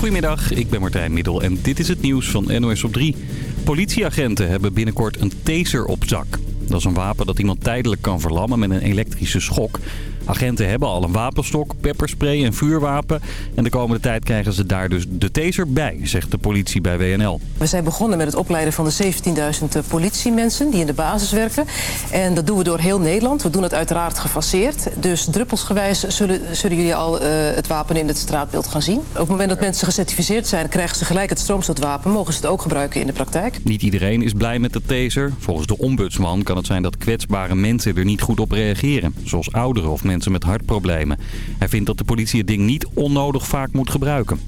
Goedemiddag, ik ben Martijn Middel en dit is het nieuws van NOS op 3. Politieagenten hebben binnenkort een taser op zak. Dat is een wapen dat iemand tijdelijk kan verlammen met een elektrische schok. Agenten hebben al een wapenstok, pepperspray en vuurwapen. En de komende tijd krijgen ze daar dus de taser bij, zegt de politie bij WNL. We zijn begonnen met het opleiden van de 17.000 politiemensen die in de basis werken. En dat doen we door heel Nederland. We doen het uiteraard gefaseerd. Dus druppelsgewijs zullen, zullen jullie al uh, het wapen in het straatbeeld gaan zien. Op het moment dat mensen gecertificeerd zijn, krijgen ze gelijk het stroomstootwapen. Mogen ze het ook gebruiken in de praktijk. Niet iedereen is blij met de taser. Volgens de ombudsman kan het zijn dat kwetsbare mensen er niet goed op reageren. Zoals ouderen of mensen met hartproblemen. Hij vindt dat de politie het ding niet onnodig vaak moet gebruiken.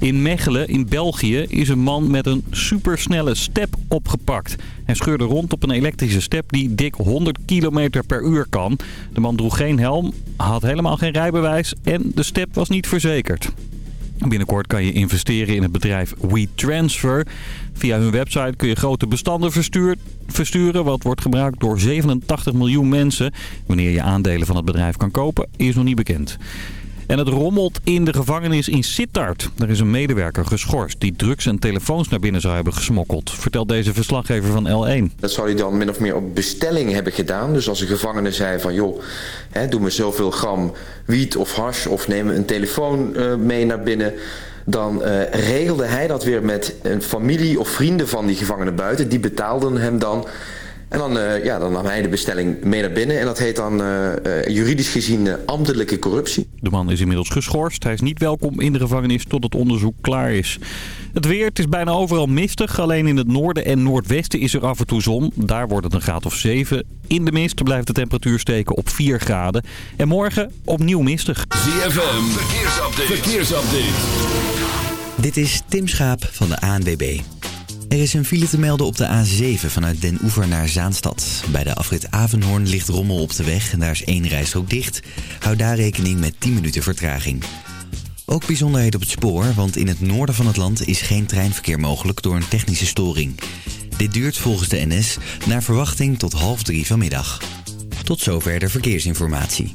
In Mechelen, in België, is een man met een supersnelle step opgepakt. Hij scheurde rond op een elektrische step die dik 100 km per uur kan. De man droeg geen helm, had helemaal geen rijbewijs en de step was niet verzekerd. Binnenkort kan je investeren in het bedrijf WeTransfer. Via hun website kun je grote bestanden versturen, wat wordt gebruikt door 87 miljoen mensen. Wanneer je aandelen van het bedrijf kan kopen, is nog niet bekend. En het rommelt in de gevangenis in Sittard. Er is een medewerker geschorst die drugs en telefoons naar binnen zou hebben gesmokkeld. Vertelt deze verslaggever van L1. Dat zou hij dan min of meer op bestelling hebben gedaan. Dus als een gevangene zei van joh, hè, doe me zoveel gram wiet of hash of neem een telefoon uh, mee naar binnen dan uh, regelde hij dat weer met een familie of vrienden van die gevangenen buiten. Die betaalden hem dan en dan, uh, ja, dan nam hij de bestelling mee naar binnen. En dat heet dan uh, uh, juridisch gezien ambtelijke corruptie. De man is inmiddels geschorst. Hij is niet welkom in de gevangenis tot het onderzoek klaar is. Het weer, het is bijna overal mistig. Alleen in het noorden en noordwesten is er af en toe zon. Daar wordt het een graad of 7. In de mist blijft de temperatuur steken op 4 graden. En morgen opnieuw mistig. ZFM, verkeersupdate. verkeersupdate. Dit is Tim Schaap van de ANWB. Er is een file te melden op de A7 vanuit Den Oever naar Zaanstad. Bij de afrit Avenhoorn ligt rommel op de weg en daar is één rijstrook dicht. Houd daar rekening met 10 minuten vertraging. Ook bijzonderheid op het spoor, want in het noorden van het land is geen treinverkeer mogelijk door een technische storing. Dit duurt volgens de NS naar verwachting tot half drie vanmiddag. Tot zover de verkeersinformatie.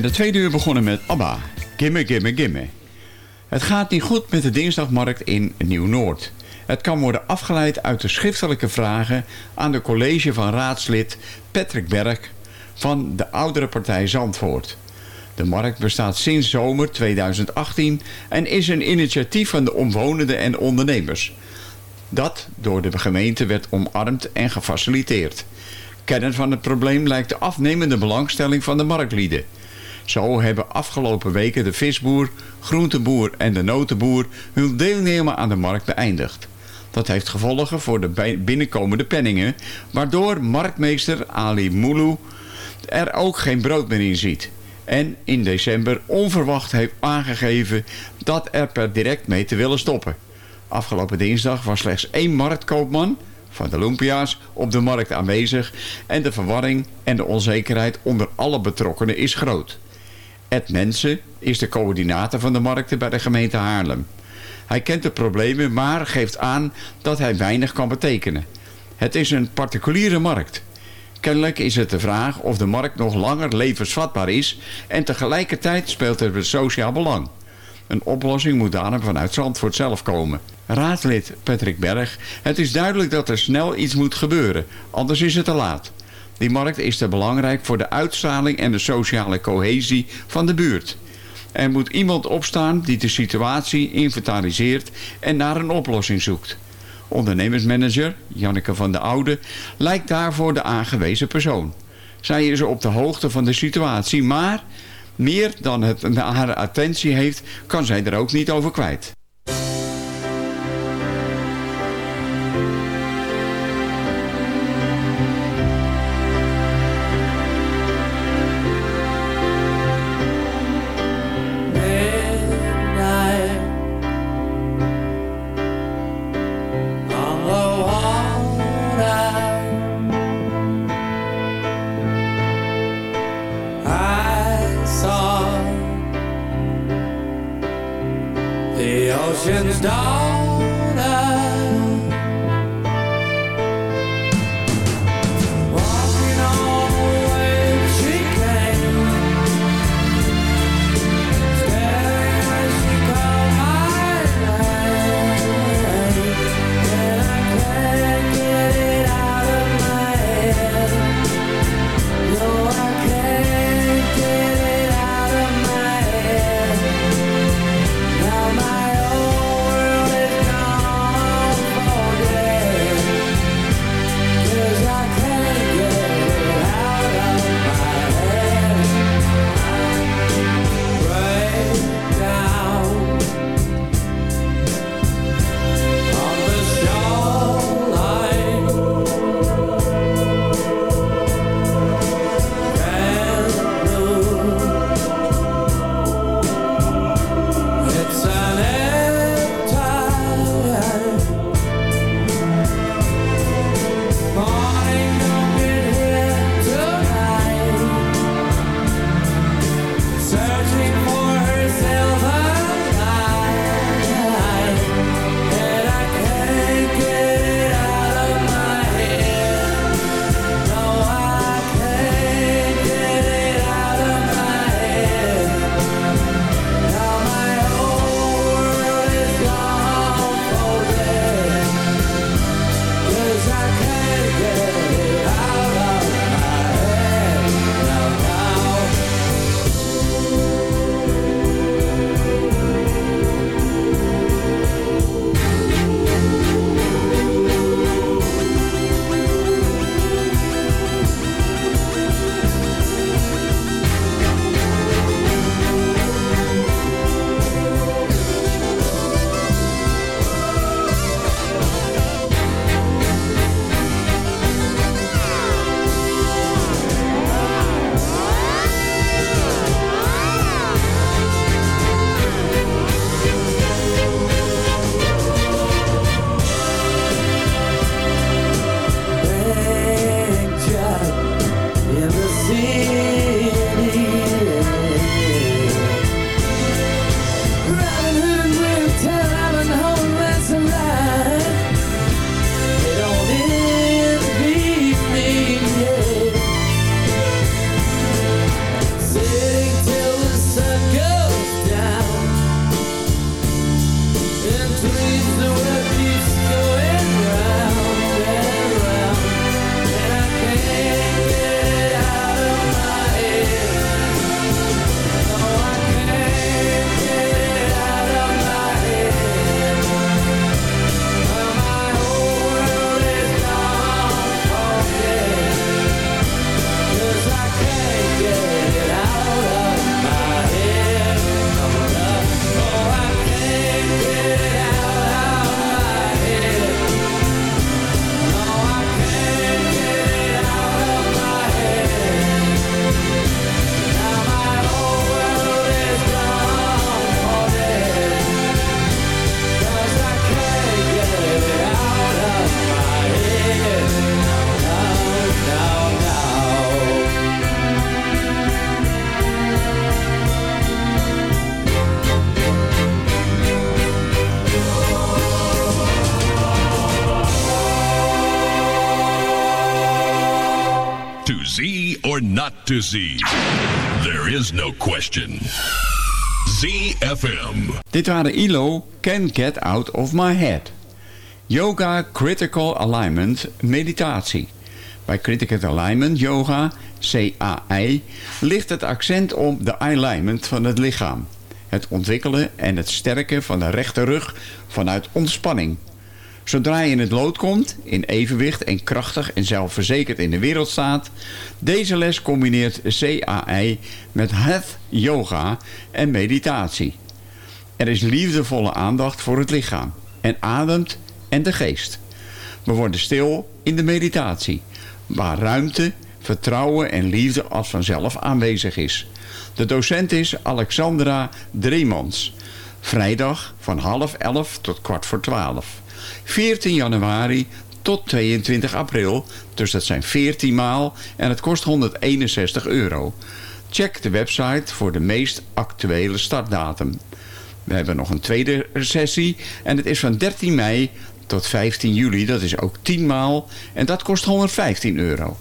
Ben de tweede uur begonnen met ABBA. Gimme, gimme, gimme. Het gaat niet goed met de dinsdagmarkt in Nieuw-Noord. Het kan worden afgeleid uit de schriftelijke vragen aan de college van raadslid Patrick Berg van de oudere partij Zandvoort. De markt bestaat sinds zomer 2018 en is een initiatief van de omwonenden en ondernemers. Dat door de gemeente werd omarmd en gefaciliteerd. Kern van het probleem lijkt de afnemende belangstelling van de marktlieden. Zo hebben afgelopen weken de visboer, groenteboer en de notenboer hun deelnemen aan de markt beëindigd. Dat heeft gevolgen voor de binnenkomende penningen, waardoor marktmeester Ali Moulou er ook geen brood meer in ziet. En in december onverwacht heeft aangegeven dat er per direct mee te willen stoppen. Afgelopen dinsdag was slechts één marktkoopman van de Lumpia's op de markt aanwezig en de verwarring en de onzekerheid onder alle betrokkenen is groot. Ed Mensen is de coördinator van de markten bij de gemeente Haarlem. Hij kent de problemen, maar geeft aan dat hij weinig kan betekenen. Het is een particuliere markt. Kennelijk is het de vraag of de markt nog langer levensvatbaar is en tegelijkertijd speelt het sociaal belang. Een oplossing moet daarom vanuit Zandvoort zelf komen. Raadlid Patrick Berg, het is duidelijk dat er snel iets moet gebeuren, anders is het te laat. Die markt is te belangrijk voor de uitstraling en de sociale cohesie van de buurt. Er moet iemand opstaan die de situatie inventariseert en naar een oplossing zoekt. Ondernemersmanager, Janneke van der Oude, lijkt daarvoor de aangewezen persoon. Zij is op de hoogte van de situatie, maar meer dan het haar attentie heeft, kan zij er ook niet over kwijt. There is no question. ZFM. Dit waren ILO, Can Get Out of My Head. Yoga Critical Alignment Meditatie. Bij Critical Alignment Yoga, CAI, ligt het accent op de alignment van het lichaam. Het ontwikkelen en het sterken van de rechterrug vanuit ontspanning. Zodra je in het lood komt, in evenwicht en krachtig en zelfverzekerd in de wereld staat... deze les combineert CAI met Health Yoga en meditatie. Er is liefdevolle aandacht voor het lichaam en ademt en de geest. We worden stil in de meditatie, waar ruimte, vertrouwen en liefde als vanzelf aanwezig is. De docent is Alexandra Dremans. Vrijdag van half elf tot kwart voor twaalf. 14 januari tot 22 april. Dus dat zijn 14 maal en het kost 161 euro. Check de website voor de meest actuele startdatum. We hebben nog een tweede sessie en het is van 13 mei tot 15 juli. Dat is ook 10 maal en dat kost 115 euro.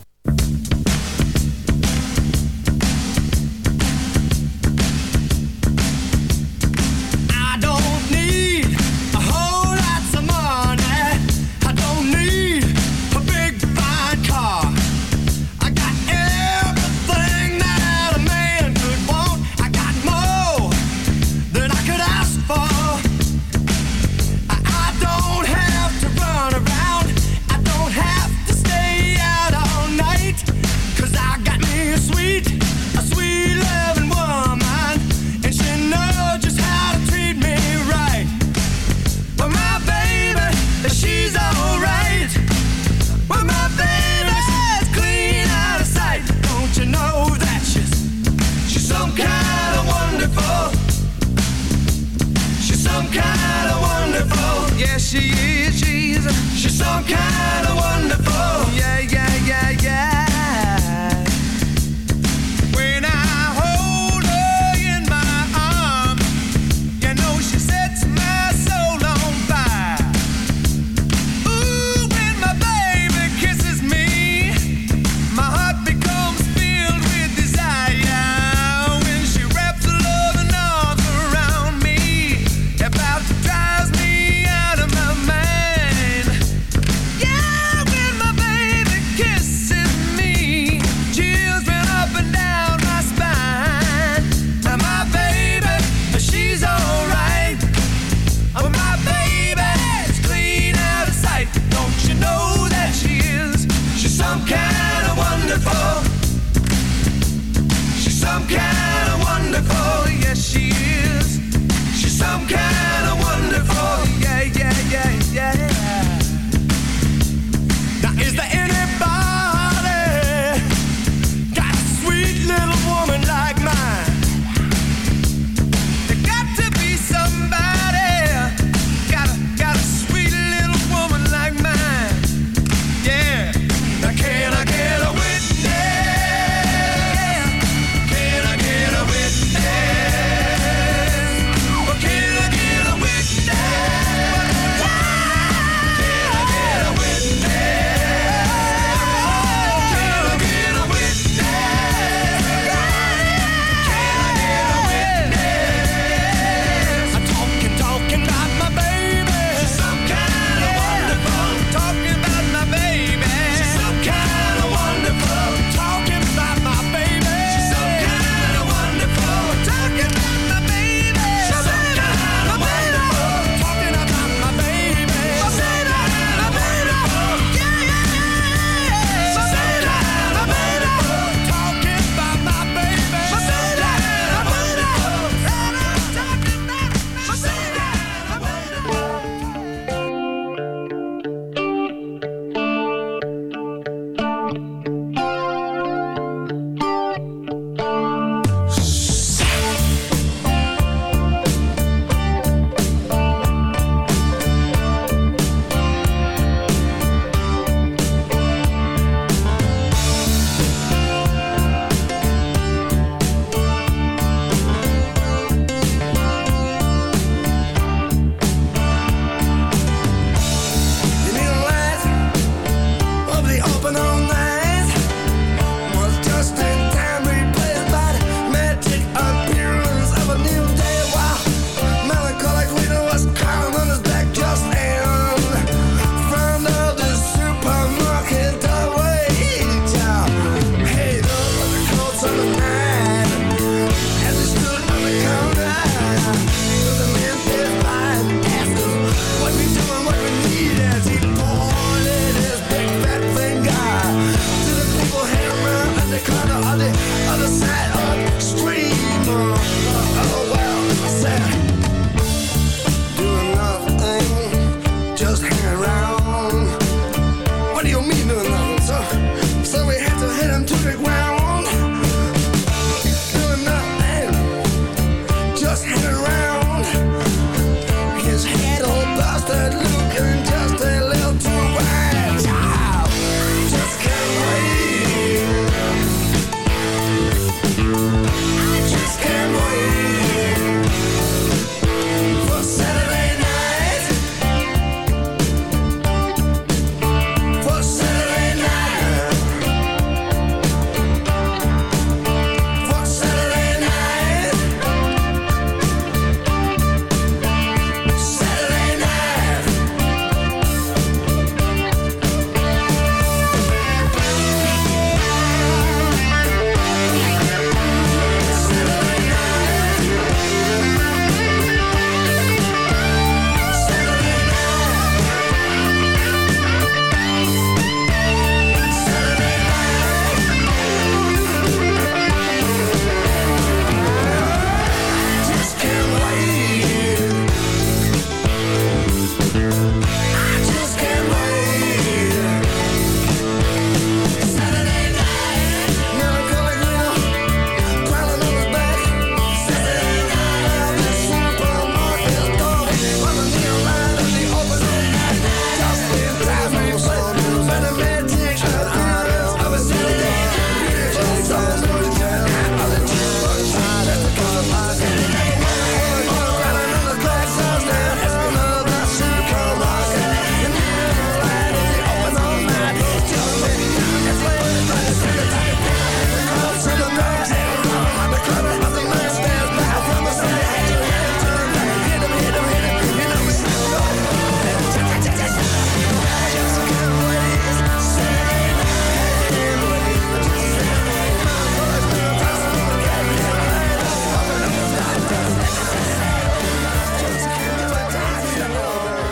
just hang around.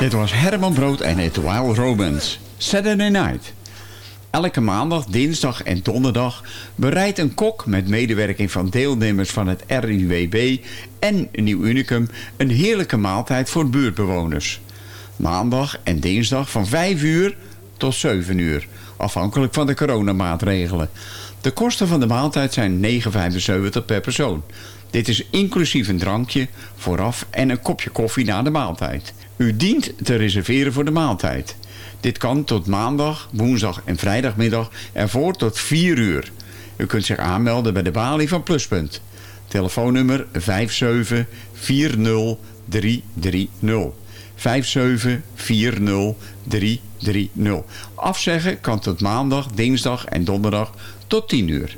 Dit was Herman Brood en Etoile Romans. Saturday Night. Elke maandag, dinsdag en donderdag bereidt een kok met medewerking van deelnemers van het RIWB en Nieuw Unicum een heerlijke maaltijd voor buurtbewoners. Maandag en dinsdag van 5 uur tot 7 uur, afhankelijk van de coronamaatregelen. De kosten van de maaltijd zijn 9,75 per persoon. Dit is inclusief een drankje vooraf en een kopje koffie na de maaltijd. U dient te reserveren voor de maaltijd. Dit kan tot maandag, woensdag en vrijdagmiddag ervoor tot 4 uur. U kunt zich aanmelden bij de balie van Pluspunt. Telefoonnummer 5740330. 5740330. Afzeggen kan tot maandag, dinsdag en donderdag tot 10 uur.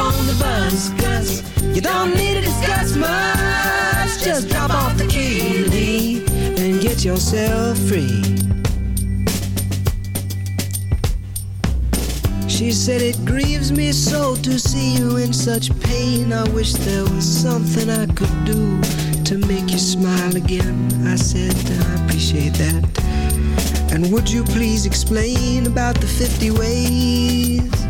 On the bus, Gus. You don't need to discuss much. Just drop off the key, leave, and get yourself free. She said it grieves me so to see you in such pain. I wish there was something I could do to make you smile again. I said I appreciate that. And would you please explain about the 50 ways?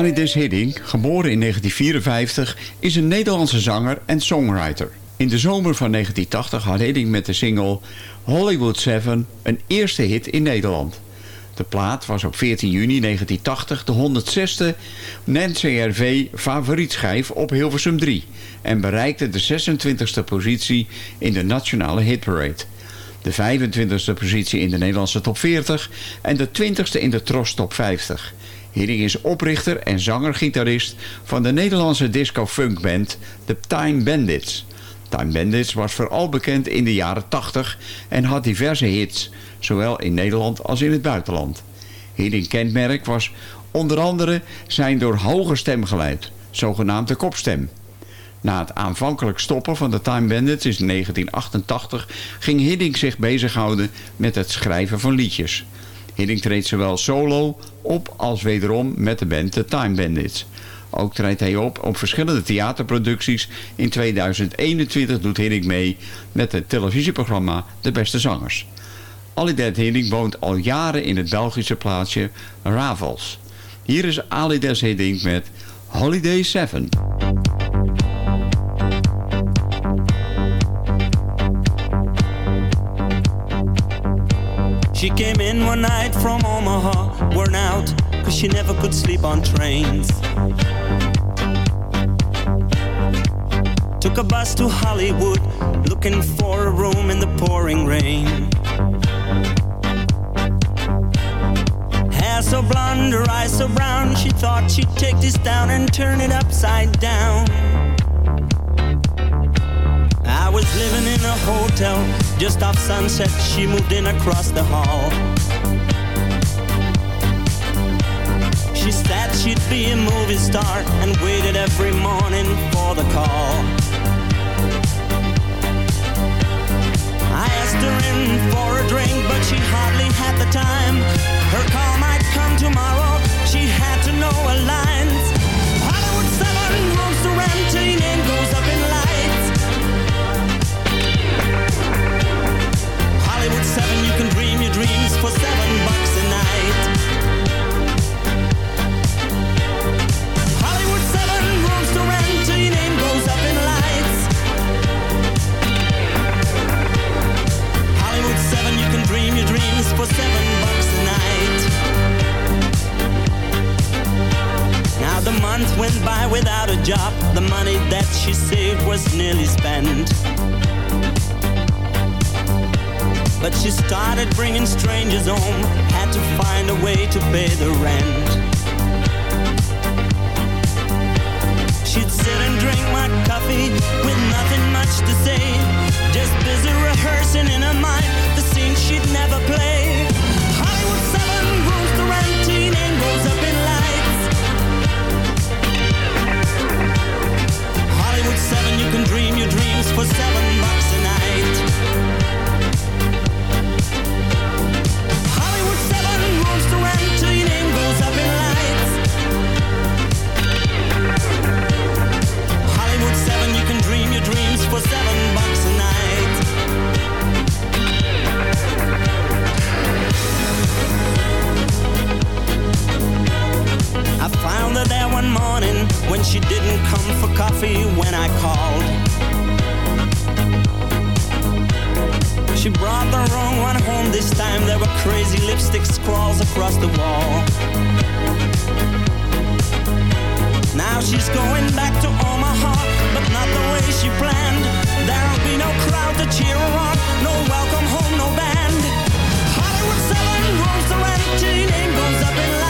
Arides Hiddink, geboren in 1954, is een Nederlandse zanger en songwriter. In de zomer van 1980 had Hiddink met de single Hollywood 7 een eerste hit in Nederland. De plaat was op 14 juni 1980 de 106e NCRV favorietschijf op Hilversum 3 en bereikte de 26e positie in de nationale hitparade. De 25e positie in de Nederlandse top 40 en de 20e in de Tros top 50. Hiddink is oprichter en zanger-gitarist van de Nederlandse disco-funkband The Time Bandits. Time Bandits was vooral bekend in de jaren 80 en had diverse hits, zowel in Nederland als in het buitenland. Hiddink kenmerk was onder andere zijn door hoge stemgeluid, zogenaamd de kopstem. Na het aanvankelijk stoppen van de Time Bandits in 1988 ging Hiddink zich bezighouden met het schrijven van liedjes. Hiddink treedt zowel solo op als wederom met de band The Time Bandits. Ook treedt hij op op verschillende theaterproducties. In 2021 doet Hiddink mee met het televisieprogramma De Beste Zangers. Alidet Hiddink woont al jaren in het Belgische plaatsje Ravels. Hier is Alides Hiddink met Holiday 7. She came in one night from Omaha, worn out, cause she never could sleep on trains. Took a bus to Hollywood, looking for a room in the pouring rain. Hair so blonde, her eyes so brown, she thought she'd take this down and turn it upside down. Was living in a hotel just off sunset. She moved in across the hall. She said she'd be a movie star and waited every morning for the call. I asked her in for a drink, but she hardly had the time. Her call might come tomorrow. She had to know her lines. Hollywood 7 rooms to rent, name goes up in dreams for seven bucks a night. Hollywood 7, rooms to rent, your name goes up in lights. Hollywood 7, you can dream your dreams for seven bucks a night. Now the month went by without a job. The money that she saved was nearly spent. But she started bringing strangers home. Had to find a way to pay the rent. She'd sit and drink my coffee with nothing much to say. Just busy rehearsing in her mind the scene she'd never play. Hollywood 7 rooms to rent, teen name goes up in lights. Hollywood 7, you can dream your dreams for seven bucks found her there one morning when she didn't come for coffee when I called. She brought the wrong one home this time. There were crazy lipstick scrawls across the wall. Now she's going back to Omaha, but not the way she planned. There'll be no crowd to cheer her on, no welcome home, no band. Hollywood 7 rolls the rent, till your name goes up in.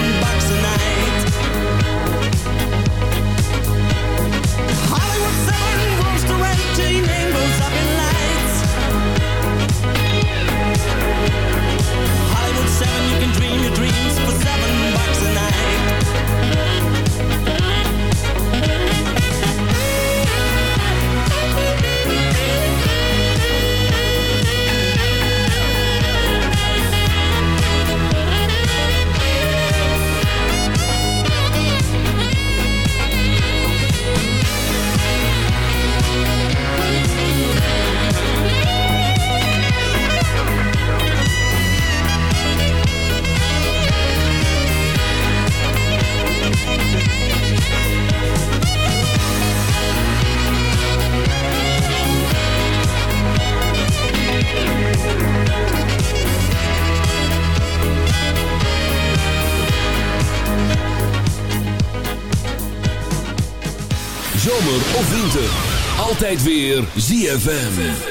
Altijd weer ZFM.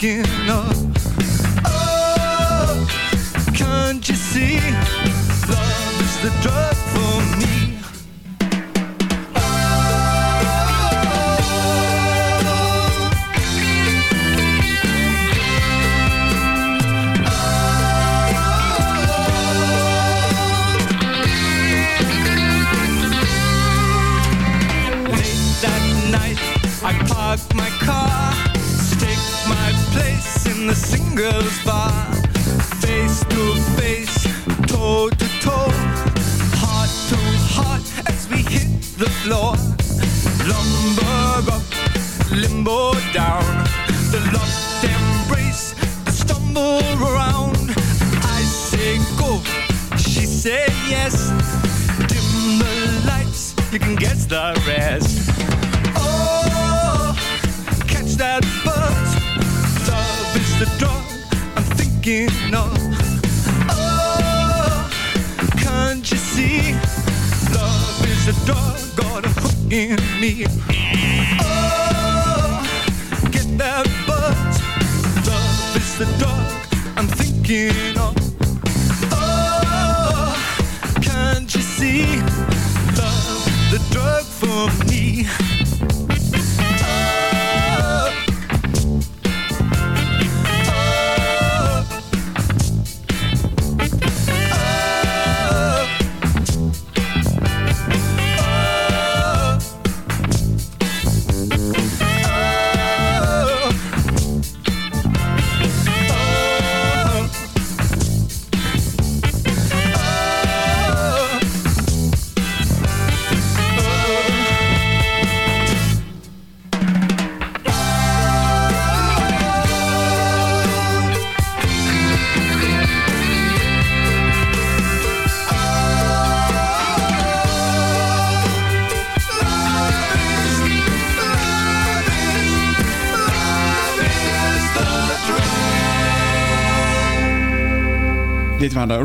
Thinking of. girl is A hook in me. Oh, get that buzz. Love is the drug I'm thinking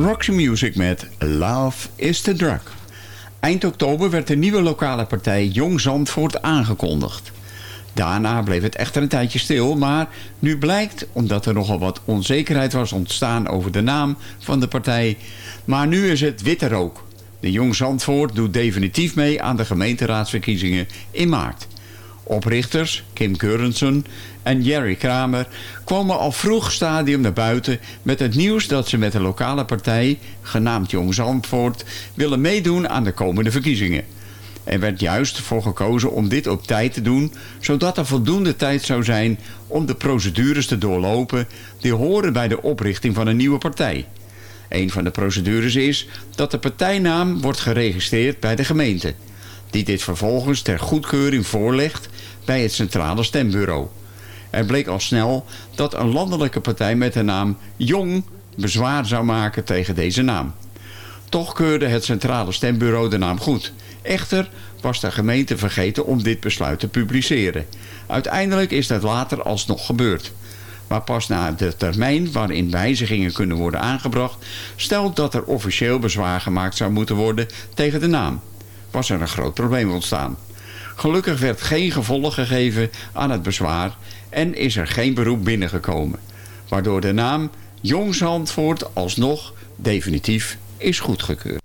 Roxy Music met Love is the Drug. Eind oktober werd de nieuwe lokale partij Jong Zandvoort aangekondigd. Daarna bleef het echter een tijdje stil, maar nu blijkt, omdat er nogal wat onzekerheid was ontstaan over de naam van de partij, maar nu is het witte rook. De Jong Zandvoort doet definitief mee aan de gemeenteraadsverkiezingen in maart. Oprichters Kim Keurensen en Jerry Kramer kwamen al vroeg stadium naar buiten met het nieuws dat ze met de lokale partij, genaamd Jong Zandvoort, willen meedoen aan de komende verkiezingen. Er werd juist voor gekozen om dit op tijd te doen, zodat er voldoende tijd zou zijn om de procedures te doorlopen die horen bij de oprichting van een nieuwe partij. Een van de procedures is dat de partijnaam wordt geregistreerd bij de gemeente, die dit vervolgens ter goedkeuring voorlegt bij het centrale stembureau. Er bleek al snel dat een landelijke partij met de naam Jong bezwaar zou maken tegen deze naam. Toch keurde het centrale stembureau de naam goed. Echter was de gemeente vergeten om dit besluit te publiceren. Uiteindelijk is dat later alsnog gebeurd. Maar pas na de termijn waarin wijzigingen kunnen worden aangebracht... stelt dat er officieel bezwaar gemaakt zou moeten worden tegen de naam. Was er een groot probleem ontstaan. Gelukkig werd geen gevolg gegeven aan het bezwaar en is er geen beroep binnengekomen. Waardoor de naam Jongs Handvoort alsnog definitief is goedgekeurd.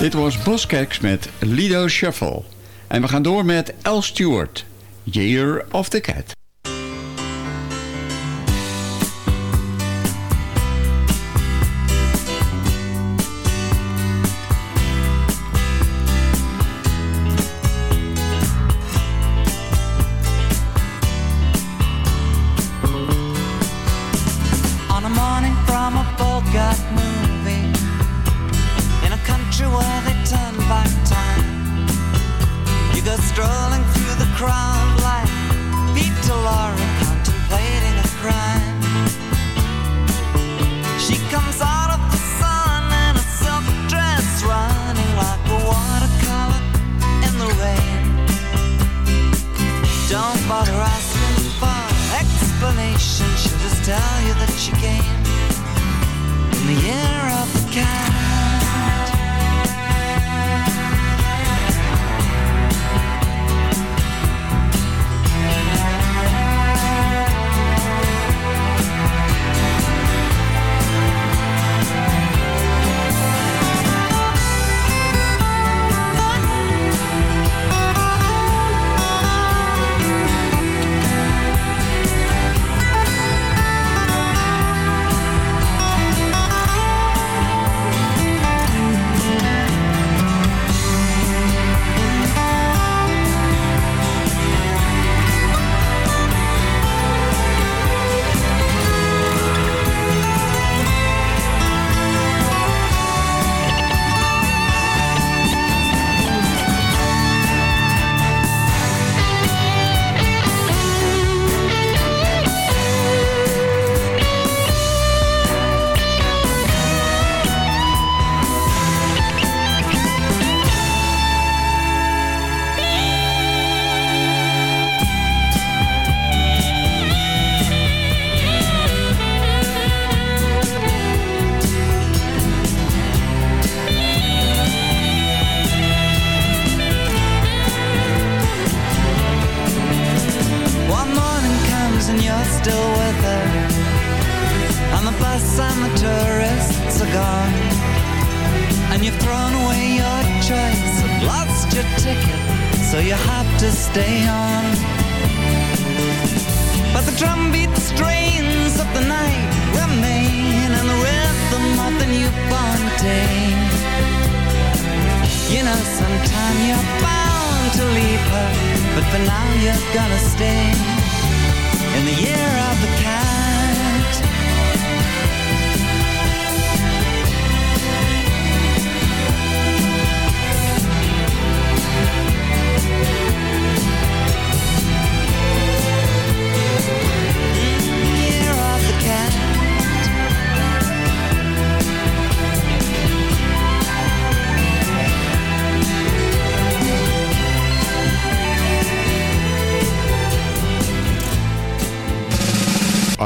Dit was Boskeks met Lido Shuffle. En we gaan door met Al Stewart, Year of the Cat.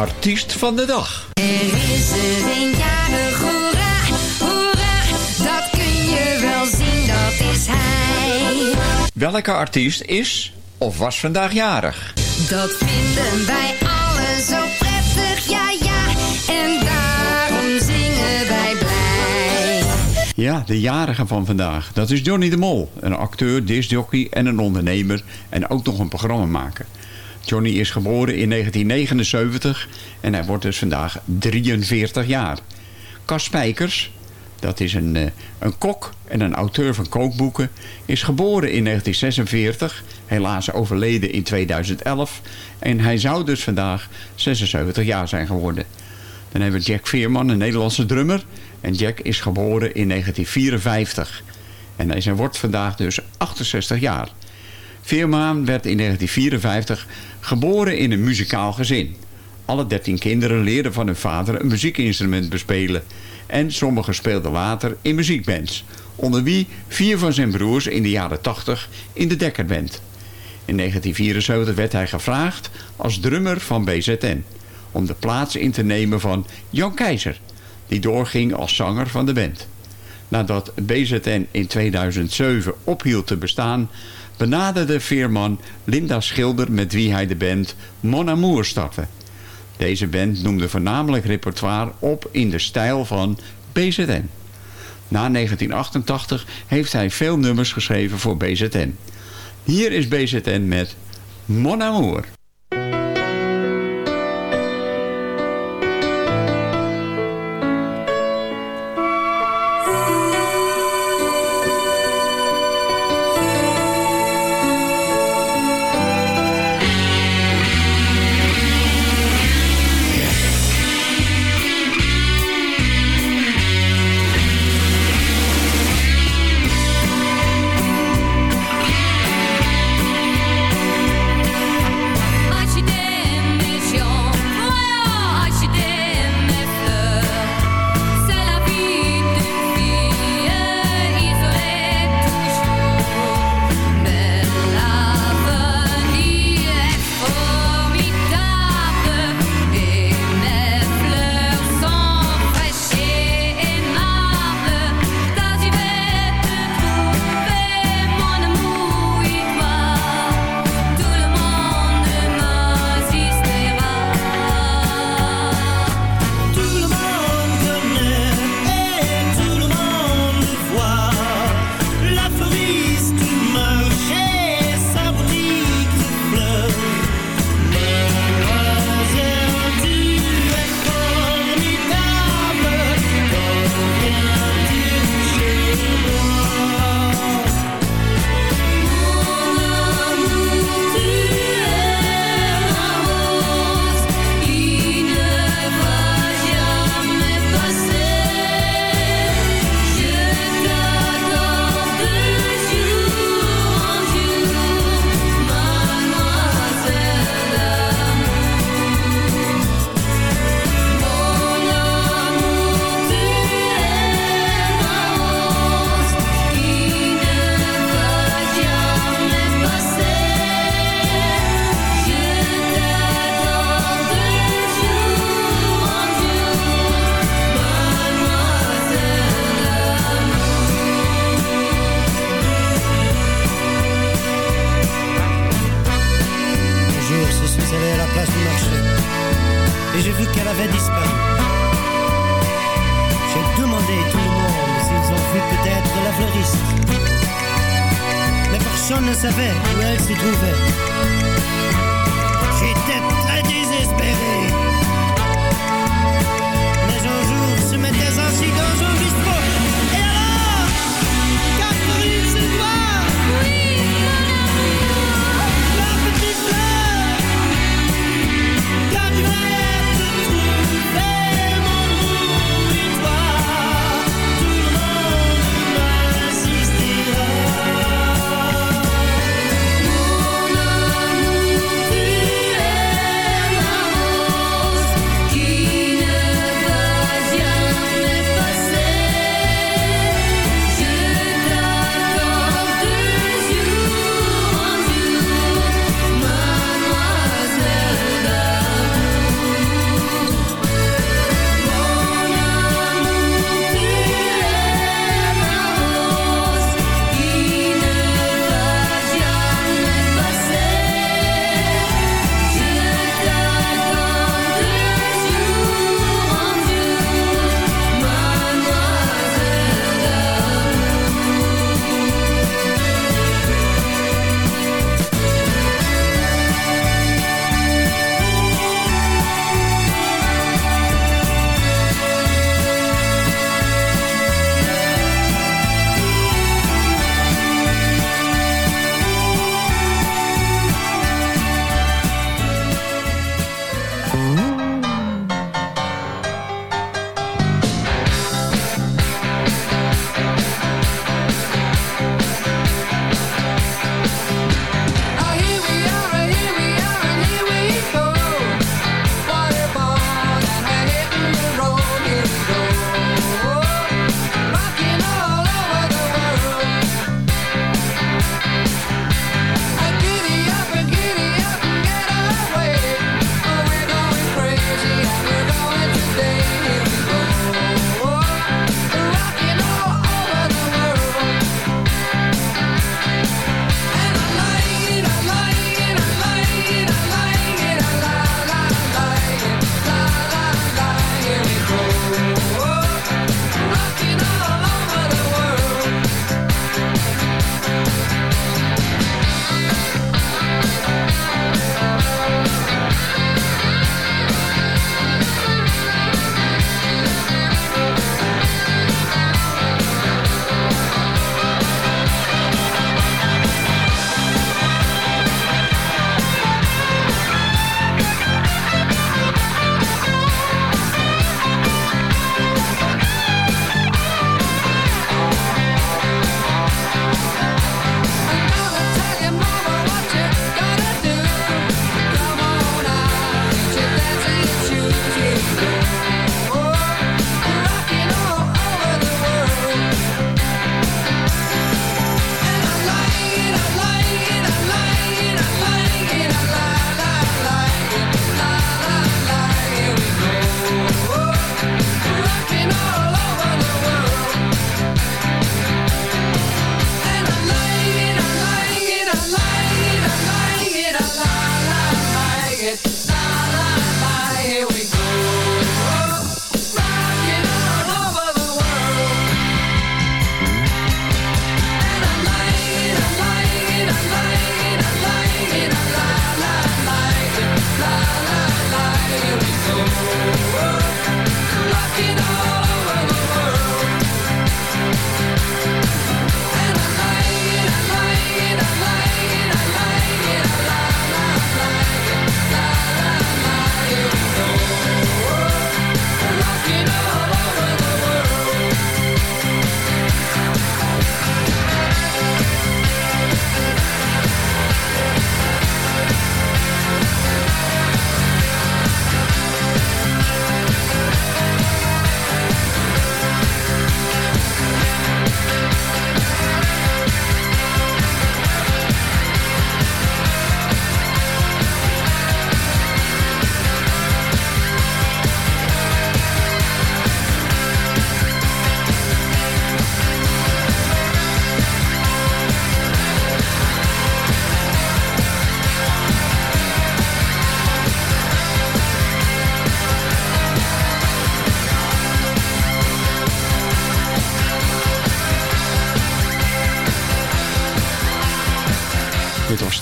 Artiest van de dag. Er is er een jarig, hoera, hoera, dat kun je wel zien, dat is hij. Welke artiest is of was vandaag jarig? Dat vinden wij allen zo prettig, ja ja, en daarom zingen wij blij. Ja, de jarige van vandaag. Dat is Johnny de Mol. Een acteur, discjockey en een ondernemer. En ook nog een programmamaker. Johnny is geboren in 1979 en hij wordt dus vandaag 43 jaar. Cas Spijkers, dat is een, eh, een kok en een auteur van kookboeken, is geboren in 1946, helaas overleden in 2011. En hij zou dus vandaag 76 jaar zijn geworden. Dan hebben we Jack Veerman, een Nederlandse drummer. En Jack is geboren in 1954. En hij wordt vandaag dus 68 jaar. Veerman werd in 1954 geboren in een muzikaal gezin. Alle 13 kinderen leerden van hun vader een muziekinstrument bespelen. En sommigen speelden later in muziekbands. Onder wie vier van zijn broers in de jaren 80 in de Dekkerband. In 1974 werd hij gevraagd als drummer van BZN. Om de plaats in te nemen van Jan Keizer. Die doorging als zanger van de band. Nadat BZN in 2007 ophield te bestaan... benaderde Veerman Linda Schilder met wie hij de band Mon Amour startte. Deze band noemde voornamelijk repertoire op in de stijl van BZN. Na 1988 heeft hij veel nummers geschreven voor BZN. Hier is BZN met Mon Amour.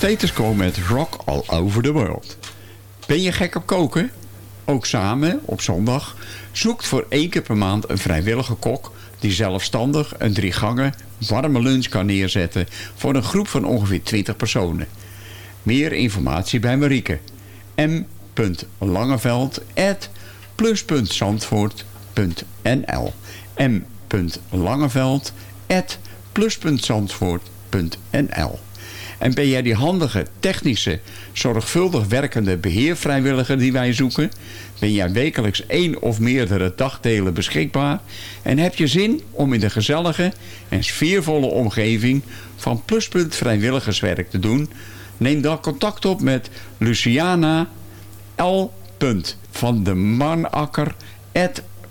Status komen met Rock All Over the World. Ben je gek op koken? Ook samen, op zondag, zoekt voor één keer per maand een vrijwillige kok... die zelfstandig een drie gangen warme lunch kan neerzetten... voor een groep van ongeveer 20 personen. Meer informatie bij Marieke. m.langeveld m.langeveld plus.zandvoort.nl En ben jij die handige, technische, zorgvuldig werkende beheervrijwilliger die wij zoeken? Ben jij wekelijks één of meerdere dagdelen beschikbaar? En heb je zin om in de gezellige en sfeervolle omgeving van Pluspunt vrijwilligerswerk te doen? Neem dan contact op met Luciana L. van de Manakker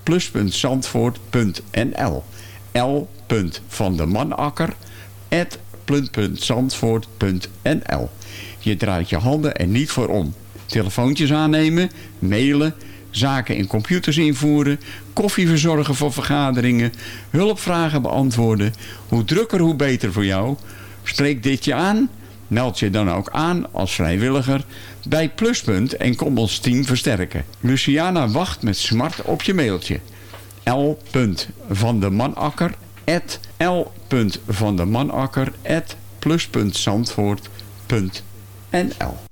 plus.zandvoort.nl L. van de Manakker zandvoort.nl Je draait je handen er niet voor om. Telefoontjes aannemen, mailen, zaken in computers invoeren, koffie verzorgen voor vergaderingen, hulpvragen beantwoorden. Hoe drukker, hoe beter voor jou. Spreek dit je aan? Meld je dan ook aan als vrijwilliger bij Pluspunt en kom ons team versterken. Luciana wacht met smart op je mailtje. L. van de Manakker at L. van de Manakker at plus.zandvoort.nl